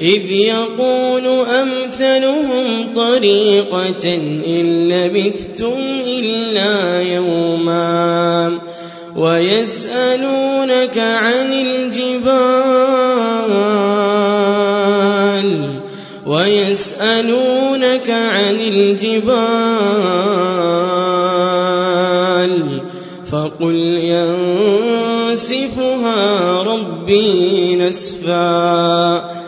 إذ يقول أمثلهم طريقة إن لبثتم إلا يوما ويسألونك عن الجبال ويسألونك عن الجبال فقل ينسفها ربي نسفا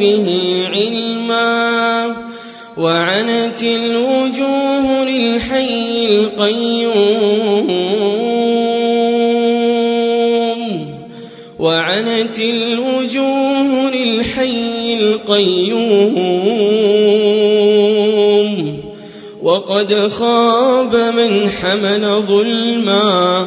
به علما وعنت الوجوه للحي القيوم. وعنت الوجوه للحي القيوم. وقد خاب من حمل ظلما.